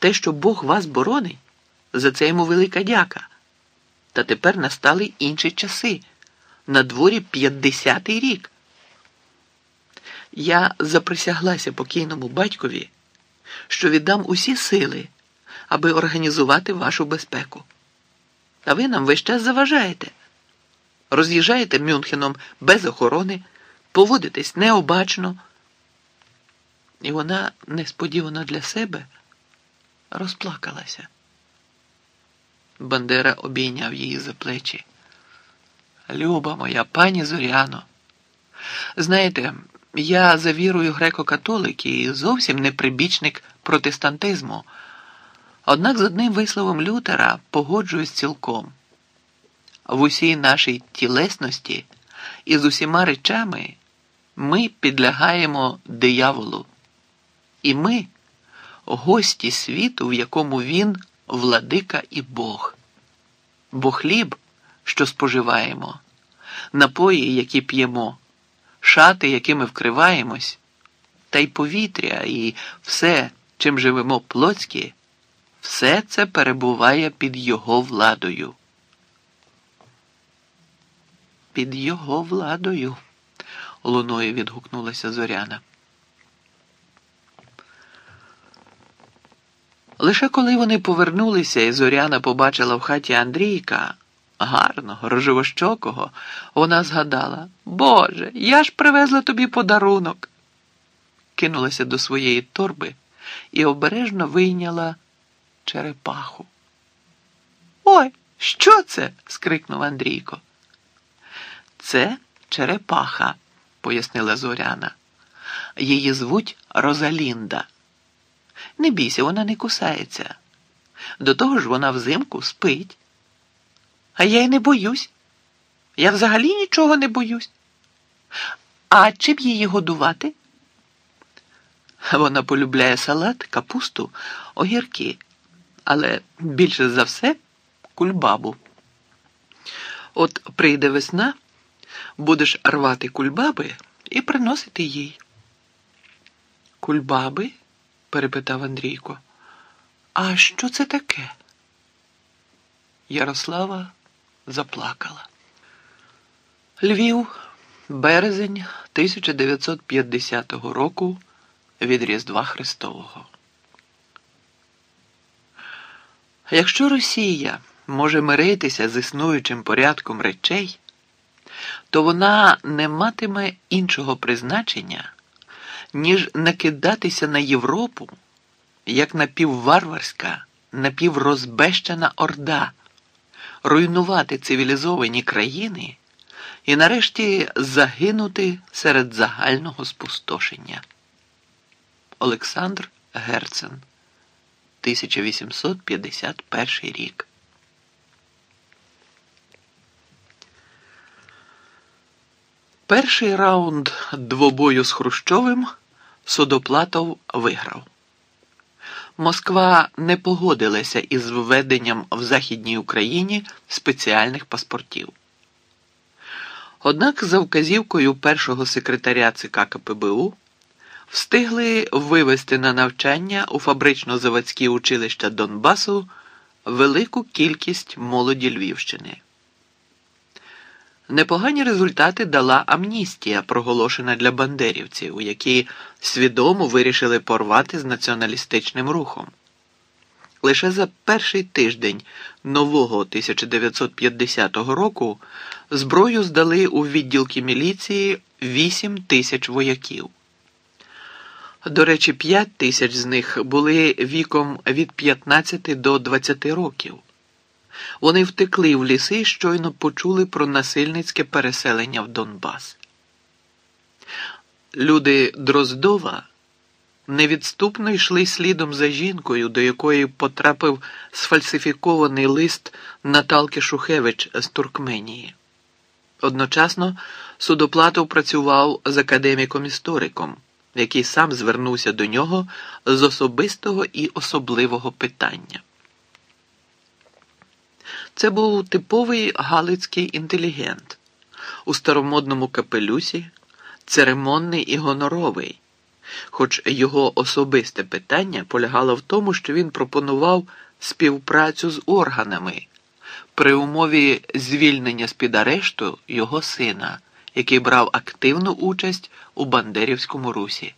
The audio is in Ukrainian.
те, що Бог вас боронить, за це йому велика дяка. Та тепер настали інші часи. На дворі 50-й рік. Я заприсяглася покійному батькові, що віддам усі сили, аби організувати вашу безпеку. А ви нам весь час заважаєте. Роз'їжджаєте Мюнхеном без охорони, поводитесь необачно. І вона несподівано для себе розплакалася. Бандера обійняв її за плечі. Люба моя, пані Зоряно, знаєте, я за вірою греко-католик і зовсім не прибічник протестантизму. Однак з одним висловом Лютера погоджуюсь цілком. В усій нашій тілесності і з усіма речами ми підлягаємо дияволу. І ми гості світу, в якому він владика і Бог. Бо хліб, що споживаємо, напої, які п'ємо, шати, якими вкриваємось, та й повітря, і все, чим живемо плотськи, все це перебуває під його владою. Під його владою, луною відгукнулася Зоряна. Лише коли вони повернулися, і Зоряна побачила в хаті Андрійка, гарного, рожевощокого, вона згадала Боже, я ж привезла тобі подарунок. Кинулася до своєї торби і обережно вийняла черепаху. Ой, що це? скрикнув Андрійко. Це черепаха, пояснила Зоряна. Її звуть Розалінда. Не бійся, вона не кусається. До того ж вона взимку спить. А я й не боюсь. Я взагалі нічого не боюсь. А чим її годувати? Вона полюбляє салат, капусту, огірки, але більше за все кульбабу. От прийде весна, будеш рвати кульбаби і приносити їй. Кульбаби? Перепитав Андрійко. А що це таке? Ярослава заплакала. Львів, березень 1950 року від Різдва Христового. Якщо Росія може миритися з існуючим порядком речей, то вона не матиме іншого призначення ніж накидатися на Європу як напівварварська, напіврозбещена орда, руйнувати цивілізовані країни і нарешті загинути серед загального спустошення. Олександр Герцен, 1851 рік. Перший раунд двобою з Хрущовим Судоплатов виграв. Москва не погодилася із введенням в Західній Україні спеціальних паспортів. Однак, за вказівкою першого секретаря ЦК КПБУ встигли вивести на навчання у фабрично-заводські училища Донбасу велику кількість молоді Львівщини. Непогані результати дала амністія, проголошена для бандерівців, які свідомо вирішили порвати з націоналістичним рухом. Лише за перший тиждень нового 1950 року зброю здали у відділки міліції 8 тисяч вояків. До речі, 5 тисяч з них були віком від 15 до 20 років. Вони втекли в ліси і щойно почули про насильницьке переселення в Донбас. Люди Дроздова невідступно йшли слідом за жінкою, до якої потрапив сфальсифікований лист Наталки Шухевич з Туркменії. Одночасно судоплатов працював з академіком-істориком, який сам звернувся до нього з особистого і особливого питання. Це був типовий галицький інтелігент у старомодному капелюсі, церемонний і гоноровий, Хоч його особисте питання полягало в тому, що він пропонував співпрацю з органами при умові звільнення з-під арешту його сина, який брав активну участь у Бандерівському русі.